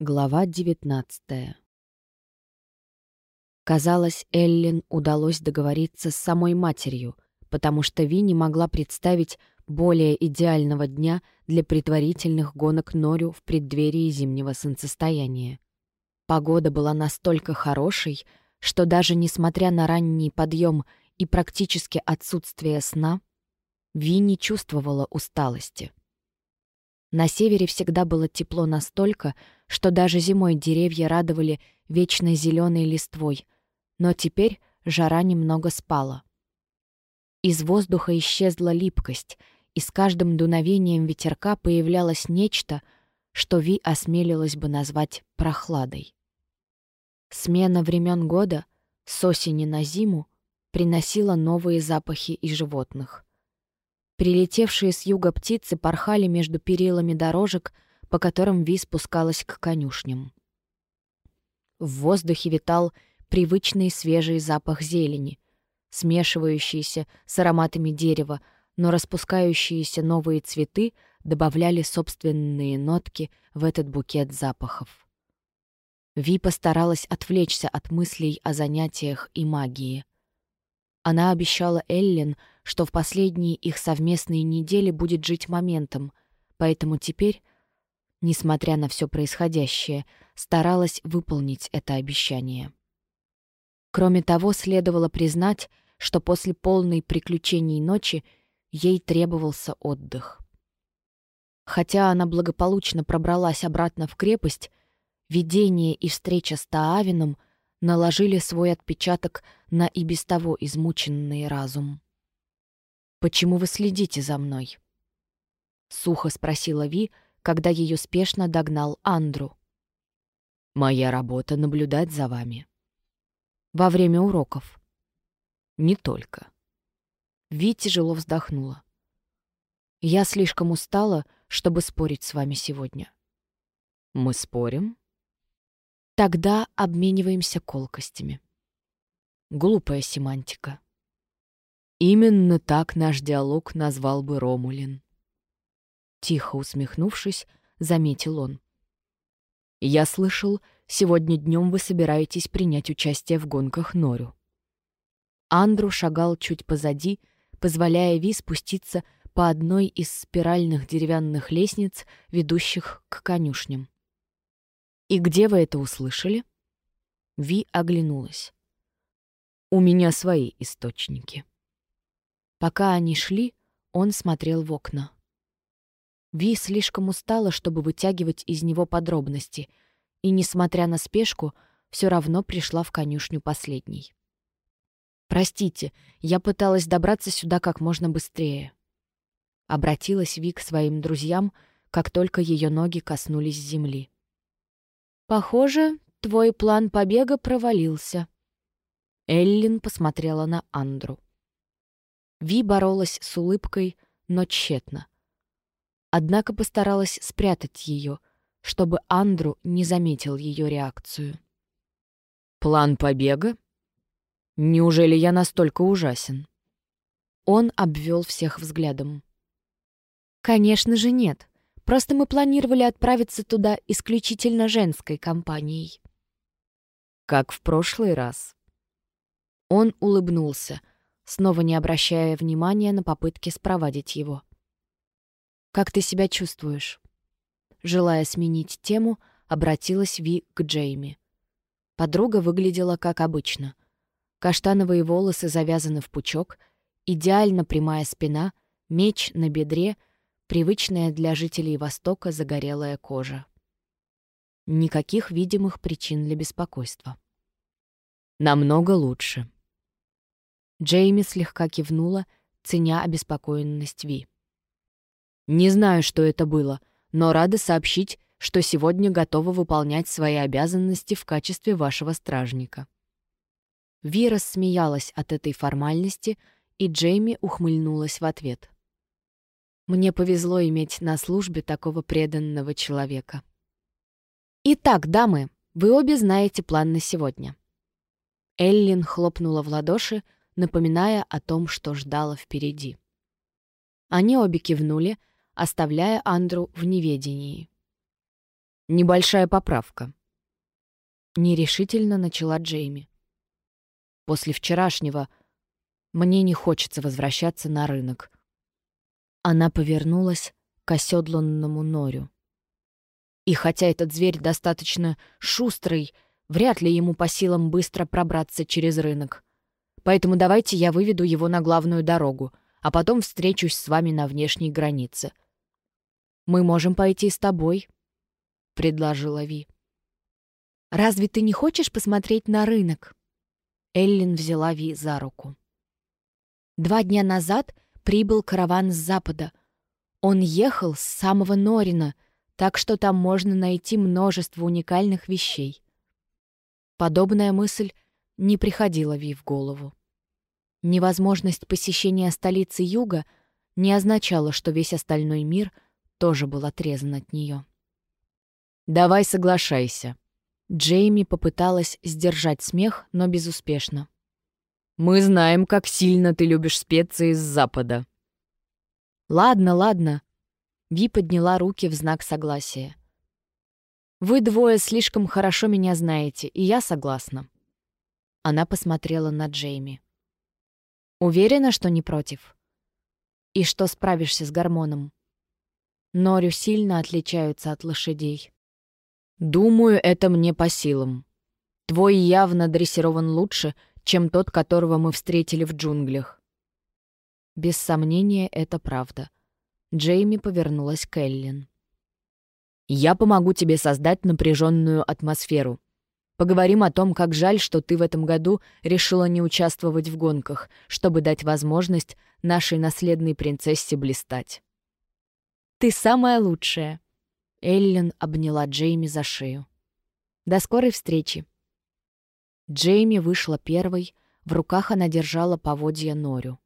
Глава 19 Казалось, Эллен удалось договориться с самой матерью, потому что Ви не могла представить более идеального дня для предварительных гонок Норю в преддверии зимнего солнцестояния. Погода была настолько хорошей, что даже несмотря на ранний подъем и практически отсутствие сна, Ви не чувствовала усталости. На севере всегда было тепло настолько, что даже зимой деревья радовали вечной зеленой листвой, но теперь жара немного спала. Из воздуха исчезла липкость, и с каждым дуновением ветерка появлялось нечто, что Ви осмелилась бы назвать прохладой. Смена времен года с осени на зиму приносила новые запахи и животных. Прилетевшие с юга птицы порхали между перилами дорожек, по которым Ви спускалась к конюшням. В воздухе витал привычный свежий запах зелени, смешивающийся с ароматами дерева, но распускающиеся новые цветы добавляли собственные нотки в этот букет запахов. Ви постаралась отвлечься от мыслей о занятиях и магии. Она обещала Эллен, что в последние их совместные недели будет жить моментом, поэтому теперь, несмотря на все происходящее, старалась выполнить это обещание. Кроме того, следовало признать, что после полной приключений ночи ей требовался отдых. Хотя она благополучно пробралась обратно в крепость, видение и встреча с Таавином наложили свой отпечаток на и без того измученный разум. «Почему вы следите за мной?» — сухо спросила Ви, когда ее спешно догнал Андру. «Моя работа — наблюдать за вами». «Во время уроков?» «Не только». Ви тяжело вздохнула. «Я слишком устала, чтобы спорить с вами сегодня». «Мы спорим?» «Тогда обмениваемся колкостями». Глупая семантика. Именно так наш диалог назвал бы Ромулин. Тихо усмехнувшись, заметил он. «Я слышал, сегодня днем вы собираетесь принять участие в гонках Норю». Андру шагал чуть позади, позволяя Ви спуститься по одной из спиральных деревянных лестниц, ведущих к конюшням. «И где вы это услышали?» Ви оглянулась. «У меня свои источники». Пока они шли, он смотрел в окна. Ви слишком устала, чтобы вытягивать из него подробности, и, несмотря на спешку, все равно пришла в конюшню последней. «Простите, я пыталась добраться сюда как можно быстрее». Обратилась Ви к своим друзьям, как только ее ноги коснулись земли. «Похоже, твой план побега провалился». Эллин посмотрела на Андру. Ви боролась с улыбкой, но тщетно. Однако постаралась спрятать ее, чтобы Андру не заметил ее реакцию. «План побега? Неужели я настолько ужасен?» Он обвел всех взглядом. «Конечно же нет. Просто мы планировали отправиться туда исключительно женской компанией». «Как в прошлый раз». Он улыбнулся, снова не обращая внимания на попытки спровадить его. «Как ты себя чувствуешь?» Желая сменить тему, обратилась Ви к Джейми. Подруга выглядела как обычно. Каштановые волосы завязаны в пучок, идеально прямая спина, меч на бедре, привычная для жителей Востока загорелая кожа. Никаких видимых причин для беспокойства. «Намного лучше», Джейми слегка кивнула, ценя обеспокоенность Ви. «Не знаю, что это было, но рада сообщить, что сегодня готова выполнять свои обязанности в качестве вашего стражника». Ви рассмеялась от этой формальности, и Джейми ухмыльнулась в ответ. «Мне повезло иметь на службе такого преданного человека». «Итак, дамы, вы обе знаете план на сегодня». Эллин хлопнула в ладоши, напоминая о том, что ждало впереди. Они обе кивнули, оставляя Андру в неведении. Небольшая поправка. Нерешительно начала Джейми. После вчерашнего мне не хочется возвращаться на рынок. Она повернулась к оседланному норю. И хотя этот зверь достаточно шустрый, вряд ли ему по силам быстро пробраться через рынок. Поэтому давайте я выведу его на главную дорогу, а потом встречусь с вами на внешней границе. Мы можем пойти с тобой, — предложила Ви. «Разве ты не хочешь посмотреть на рынок?» Эллин взяла Ви за руку. Два дня назад прибыл караван с запада. Он ехал с самого Норина, так что там можно найти множество уникальных вещей. Подобная мысль не приходила Ви в голову. Невозможность посещения столицы Юга не означала, что весь остальной мир тоже был отрезан от нее. «Давай соглашайся». Джейми попыталась сдержать смех, но безуспешно. Мы знаем, как сильно ты любишь специи с запада». «Ладно, ладно». Ви подняла руки в знак согласия. «Вы двое слишком хорошо меня знаете, и я согласна». Она посмотрела на Джейми. «Уверена, что не против? И что справишься с гормоном?» Норю сильно отличаются от лошадей. «Думаю, это мне по силам. Твой явно дрессирован лучше, чем тот, которого мы встретили в джунглях. Без сомнения, это правда. Джейми повернулась к Эллен. «Я помогу тебе создать напряженную атмосферу. Поговорим о том, как жаль, что ты в этом году решила не участвовать в гонках, чтобы дать возможность нашей наследной принцессе блистать». «Ты самая лучшая!» Эллен обняла Джейми за шею. «До скорой встречи!» Джейми вышла первой, в руках она держала поводья Норю.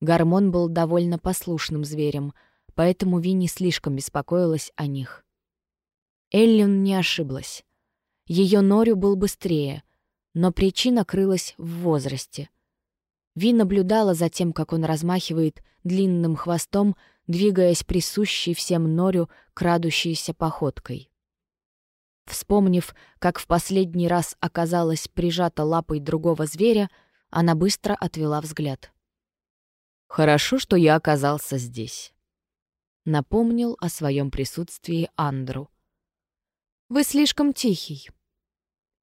Гормон был довольно послушным зверем, поэтому Ви не слишком беспокоилась о них. Эллен не ошиблась. Ее Норю был быстрее, но причина крылась в возрасте. Ви наблюдала за тем, как он размахивает длинным хвостом, двигаясь присущей всем Норю крадущейся походкой. Вспомнив, как в последний раз оказалась прижата лапой другого зверя, она быстро отвела взгляд. «Хорошо, что я оказался здесь», — напомнил о своем присутствии Андру. «Вы слишком тихий».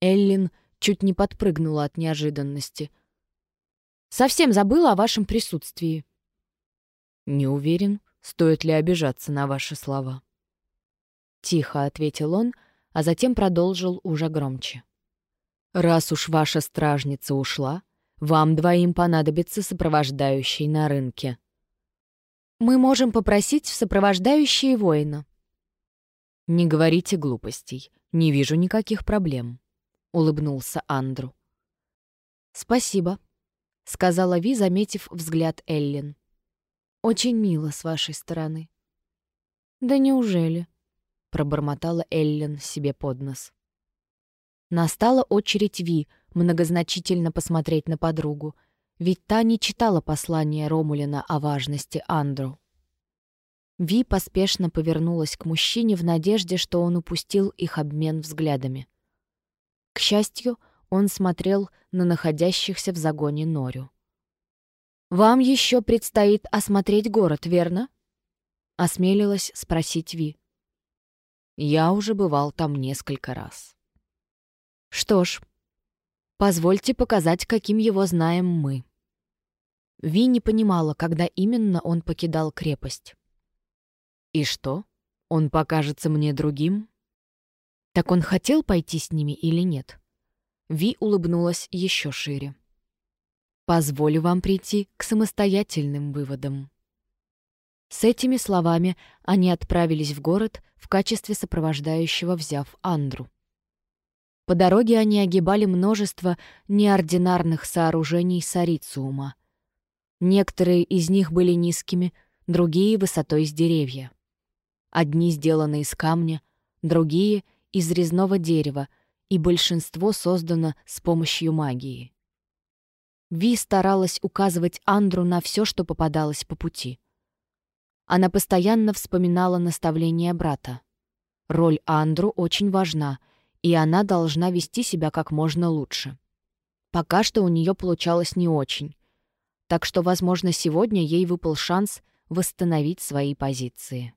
Эллин чуть не подпрыгнула от неожиданности. «Совсем забыла о вашем присутствии». «Не уверен, стоит ли обижаться на ваши слова». Тихо ответил он, — а затем продолжил уже громче. «Раз уж ваша стражница ушла, вам двоим понадобится сопровождающий на рынке». «Мы можем попросить в сопровождающие воина». «Не говорите глупостей, не вижу никаких проблем», — улыбнулся Андру. «Спасибо», — сказала Ви, заметив взгляд Эллен. «Очень мило с вашей стороны». «Да неужели?» пробормотала Эллен себе под нос. Настала очередь Ви многозначительно посмотреть на подругу, ведь та не читала послание Ромулина о важности Андру. Ви поспешно повернулась к мужчине в надежде, что он упустил их обмен взглядами. К счастью, он смотрел на находящихся в загоне Норю. «Вам еще предстоит осмотреть город, верно?» — осмелилась спросить Ви. Я уже бывал там несколько раз. Что ж, позвольте показать, каким его знаем мы. Ви не понимала, когда именно он покидал крепость. И что? Он покажется мне другим? Так он хотел пойти с ними или нет? Ви улыбнулась еще шире. Позволю вам прийти к самостоятельным выводам. С этими словами они отправились в город в качестве сопровождающего, взяв Андру. По дороге они огибали множество неординарных сооружений Сарициума. Некоторые из них были низкими, другие — высотой с деревья. Одни сделаны из камня, другие — из резного дерева, и большинство создано с помощью магии. Ви старалась указывать Андру на все, что попадалось по пути — она постоянно вспоминала наставления брата. Роль Андру очень важна, и она должна вести себя как можно лучше. Пока что у нее получалось не очень. Так что, возможно, сегодня ей выпал шанс восстановить свои позиции.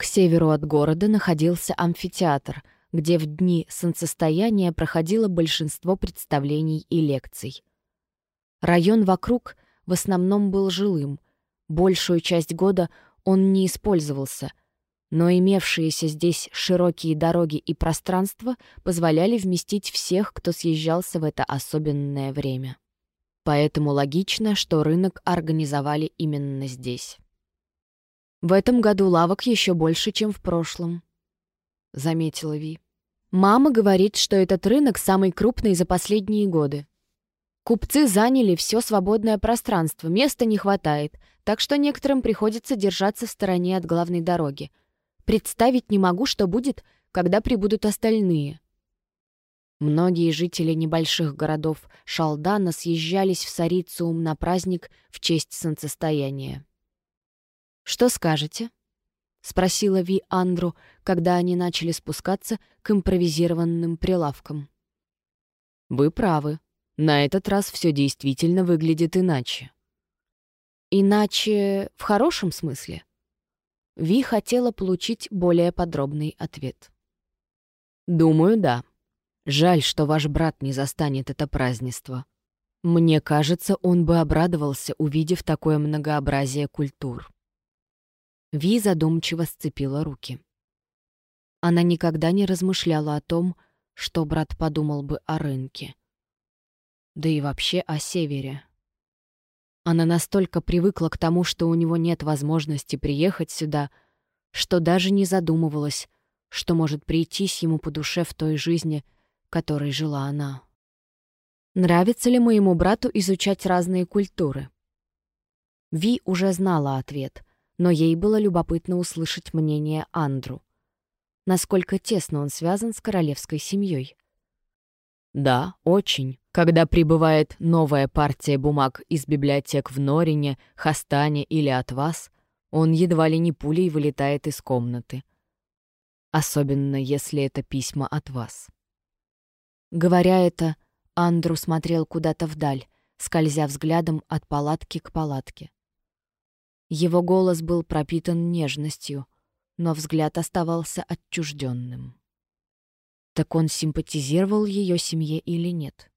К северу от города находился амфитеатр, где в дни солнцестояния проходило большинство представлений и лекций. Район вокруг в основном был жилым, большую часть года он не использовался, но имевшиеся здесь широкие дороги и пространства позволяли вместить всех, кто съезжался в это особенное время. Поэтому логично, что рынок организовали именно здесь. «В этом году лавок еще больше, чем в прошлом», — заметила Ви. «Мама говорит, что этот рынок самый крупный за последние годы. Купцы заняли все свободное пространство, места не хватает, так что некоторым приходится держаться в стороне от главной дороги. Представить не могу, что будет, когда прибудут остальные. Многие жители небольших городов Шалдана съезжались в Сарициум на праздник в честь солнцестояния. «Что скажете?» — спросила Ви Андру, когда они начали спускаться к импровизированным прилавкам. «Вы правы», на этот раз все действительно выглядит иначе. Иначе в хорошем смысле? Ви хотела получить более подробный ответ. «Думаю, да. Жаль, что ваш брат не застанет это празднество. Мне кажется, он бы обрадовался, увидев такое многообразие культур». Ви задумчиво сцепила руки. Она никогда не размышляла о том, что брат подумал бы о рынке да и вообще о Севере. Она настолько привыкла к тому, что у него нет возможности приехать сюда, что даже не задумывалась, что может прийтись ему по душе в той жизни, которой жила она. Нравится ли моему брату изучать разные культуры? Ви уже знала ответ, но ей было любопытно услышать мнение Андру. Насколько тесно он связан с королевской семьей. Да, очень. Когда прибывает новая партия бумаг из библиотек в Норине, Хастане или от вас, он едва ли не пулей вылетает из комнаты. Особенно, если это письма от вас. Говоря это, Андру смотрел куда-то вдаль, скользя взглядом от палатки к палатке. Его голос был пропитан нежностью, но взгляд оставался отчужденным. Так он симпатизировал ее семье или нет?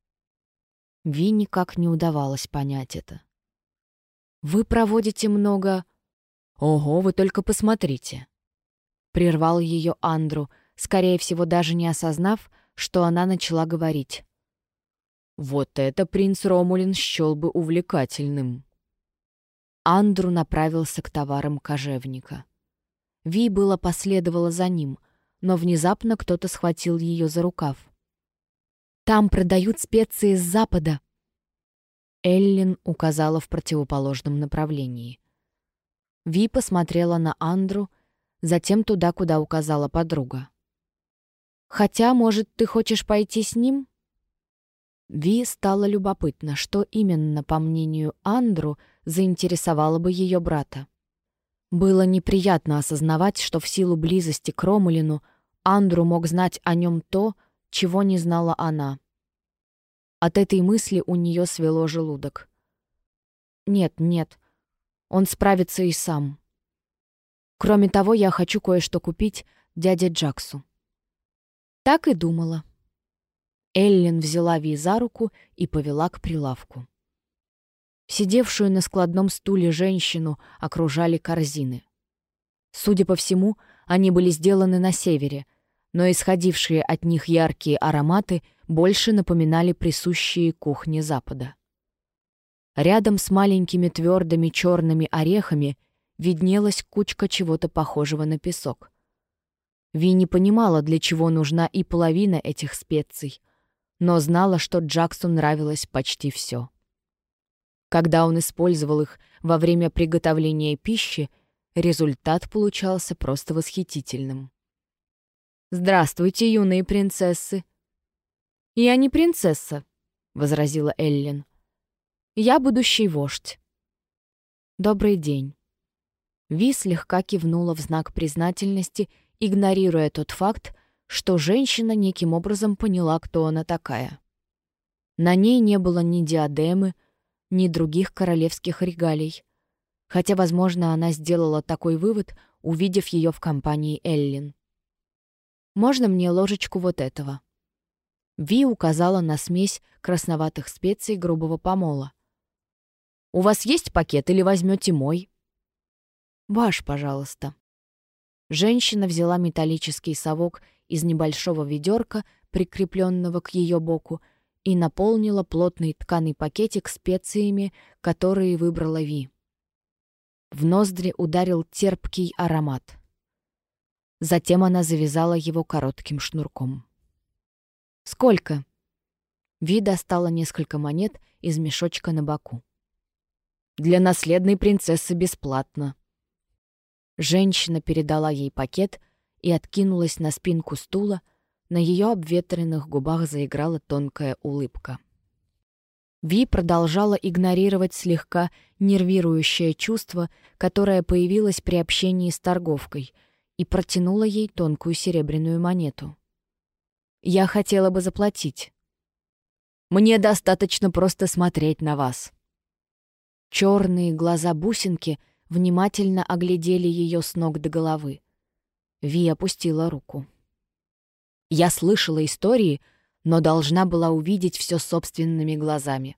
Ви никак не удавалось понять это. «Вы проводите много...» «Ого, вы только посмотрите!» Прервал ее Андру, скорее всего, даже не осознав, что она начала говорить. «Вот это принц Ромулин счел бы увлекательным!» Андру направился к товарам кожевника. Ви было последовала за ним — но внезапно кто-то схватил ее за рукав. «Там продают специи с запада!» Эллин указала в противоположном направлении. Ви посмотрела на Андру, затем туда, куда указала подруга. «Хотя, может, ты хочешь пойти с ним?» Ви стало любопытно, что именно, по мнению Андру, заинтересовало бы ее брата. Было неприятно осознавать, что в силу близости к Ромулину Андру мог знать о нем то, чего не знала она. От этой мысли у нее свело желудок. «Нет, нет, он справится и сам. Кроме того, я хочу кое-что купить дяде Джаксу». Так и думала. Эллен взяла Ви за руку и повела к прилавку. Сидевшую на складном стуле женщину окружали корзины. Судя по всему, они были сделаны на севере, но исходившие от них яркие ароматы больше напоминали присущие кухне Запада. Рядом с маленькими твердыми черными орехами виднелась кучка чего-то похожего на песок. Ви не понимала, для чего нужна и половина этих специй, но знала, что Джаксу нравилось почти все. Когда он использовал их во время приготовления пищи, результат получался просто восхитительным. «Здравствуйте, юные принцессы!» «Я не принцесса», — возразила Эллен. «Я будущий вождь». «Добрый день». Ви слегка кивнула в знак признательности игнорируя тот факт, что женщина неким образом поняла, кто она такая. На ней не было ни диадемы, ни других королевских регалий, хотя, возможно, она сделала такой вывод, увидев ее в компании Эллин. «Можно мне ложечку вот этого?» Ви указала на смесь красноватых специй грубого помола. «У вас есть пакет или возьмете мой?» «Ваш, пожалуйста». Женщина взяла металлический совок из небольшого ведерка, прикрепленного к ее боку, и наполнила плотный тканый пакетик специями, которые выбрала Ви. В ноздри ударил терпкий аромат. Затем она завязала его коротким шнурком. «Сколько?» Ви достала несколько монет из мешочка на боку. «Для наследной принцессы бесплатно». Женщина передала ей пакет и откинулась на спинку стула, на ее обветренных губах заиграла тонкая улыбка. Ви продолжала игнорировать слегка нервирующее чувство, которое появилось при общении с торговкой, и протянула ей тонкую серебряную монету. «Я хотела бы заплатить. Мне достаточно просто смотреть на вас». Черные глаза бусинки внимательно оглядели ее с ног до головы. Ви опустила руку. Я слышала истории, но должна была увидеть все собственными глазами.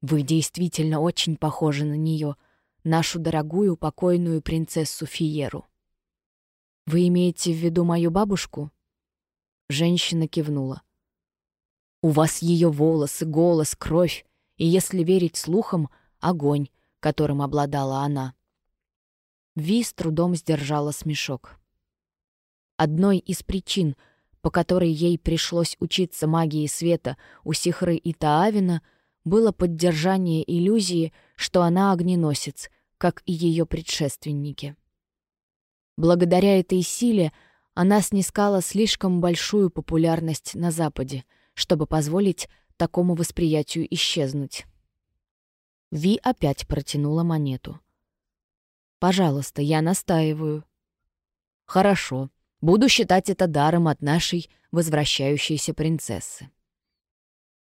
Вы действительно очень похожи на нее, нашу дорогую покойную принцессу Фиеру. Вы имеете в виду мою бабушку? Женщина кивнула. У вас ее волосы, голос, кровь, и, если верить слухам, огонь, которым обладала она. Ви с трудом сдержала смешок. Одной из причин — по которой ей пришлось учиться магии света у Сихры и Таавина, было поддержание иллюзии, что она огненосец, как и ее предшественники. Благодаря этой силе она снискала слишком большую популярность на Западе, чтобы позволить такому восприятию исчезнуть. Ви опять протянула монету. «Пожалуйста, я настаиваю». «Хорошо», Буду считать это даром от нашей возвращающейся принцессы».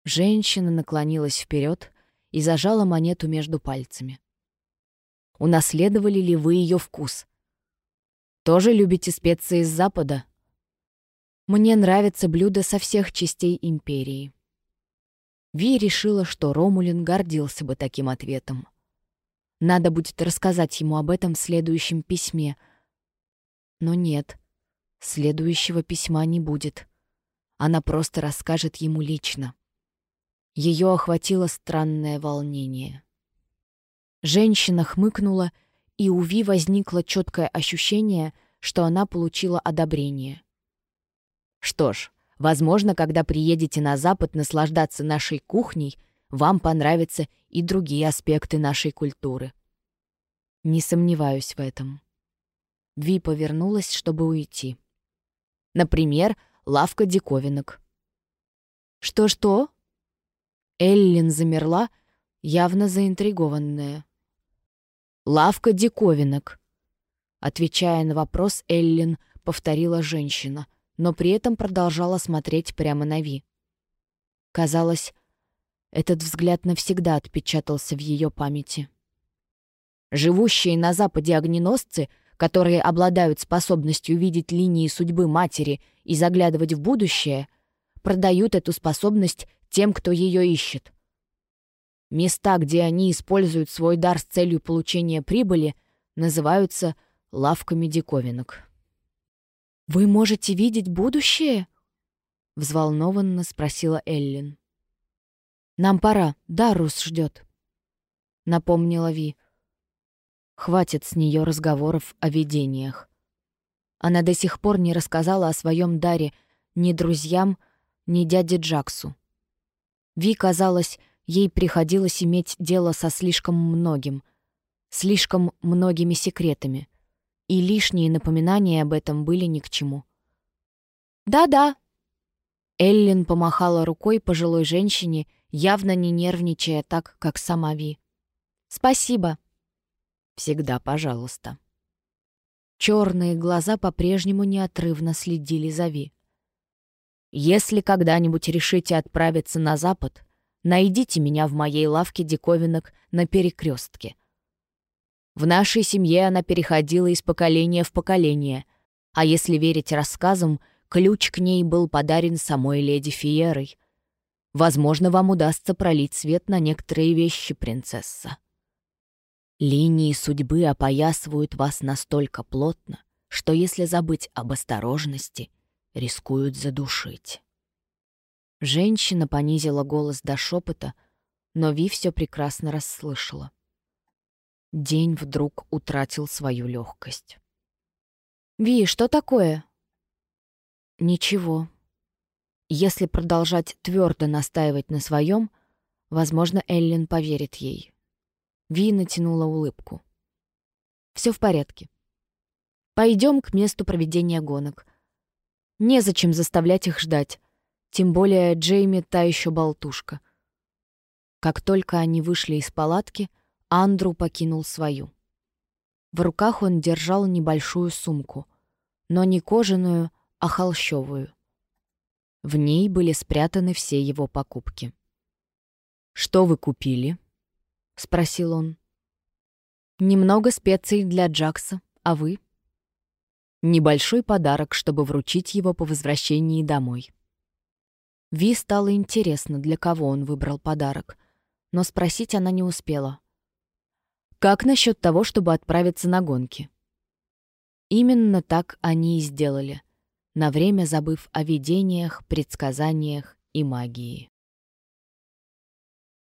Женщина наклонилась вперед и зажала монету между пальцами. «Унаследовали ли вы ее вкус? Тоже любите специи из Запада?» «Мне нравятся блюда со всех частей империи». Ви решила, что Ромулин гордился бы таким ответом. Надо будет рассказать ему об этом в следующем письме. Но нет — Следующего письма не будет. Она просто расскажет ему лично. Ее охватило странное волнение. Женщина хмыкнула, и у Ви возникло четкое ощущение, что она получила одобрение. «Что ж, возможно, когда приедете на Запад наслаждаться нашей кухней, вам понравятся и другие аспекты нашей культуры». Не сомневаюсь в этом. Ви повернулась, чтобы уйти. Например, лавка диковинок. «Что-что?» Эллин замерла, явно заинтригованная. «Лавка диковинок», — отвечая на вопрос, Эллин повторила женщина, но при этом продолжала смотреть прямо на Ви. Казалось, этот взгляд навсегда отпечатался в ее памяти. Живущие на Западе огненосцы — которые обладают способностью видеть линии судьбы матери и заглядывать в будущее, продают эту способность тем, кто ее ищет. Места, где они используют свой дар с целью получения прибыли, называются лавками диковинок. «Вы можете видеть будущее?» — взволнованно спросила Эллин. «Нам пора, Дарус ждет», — напомнила Ви. Хватит с нее разговоров о видениях. Она до сих пор не рассказала о своем даре ни друзьям, ни дяде Джаксу. Ви, казалось, ей приходилось иметь дело со слишком многим, слишком многими секретами, и лишние напоминания об этом были ни к чему. «Да-да», Эллин помахала рукой пожилой женщине, явно не нервничая так, как сама Ви. «Спасибо». Всегда пожалуйста. Черные глаза по-прежнему неотрывно следили за Ви. «Если когда-нибудь решите отправиться на запад, найдите меня в моей лавке диковинок на перекрестке. В нашей семье она переходила из поколения в поколение, а если верить рассказам, ключ к ней был подарен самой леди Фиерой. Возможно, вам удастся пролить свет на некоторые вещи, принцесса. Линии судьбы опоясывают вас настолько плотно, что если забыть об осторожности, рискуют задушить. Женщина понизила голос до шепота, но Ви все прекрасно расслышала. День вдруг утратил свою легкость. «Ви, что такое?» «Ничего. Если продолжать твердо настаивать на своем, возможно, Эллен поверит ей». Ви натянула улыбку. «Все в порядке. Пойдем к месту проведения гонок. Незачем заставлять их ждать. Тем более Джейми та еще болтушка». Как только они вышли из палатки — Андру покинул свою. В руках он держал небольшую сумку, но не кожаную, а холщовую. В ней были спрятаны все его покупки. «Что вы купили?» — спросил он. «Немного специй для Джакса, а вы?» Небольшой подарок, чтобы вручить его по возвращении домой. Ви стало интересно, для кого он выбрал подарок, но спросить она не успела. Как насчет того, чтобы отправиться на гонки? Именно так они и сделали, на время забыв о видениях, предсказаниях и магии.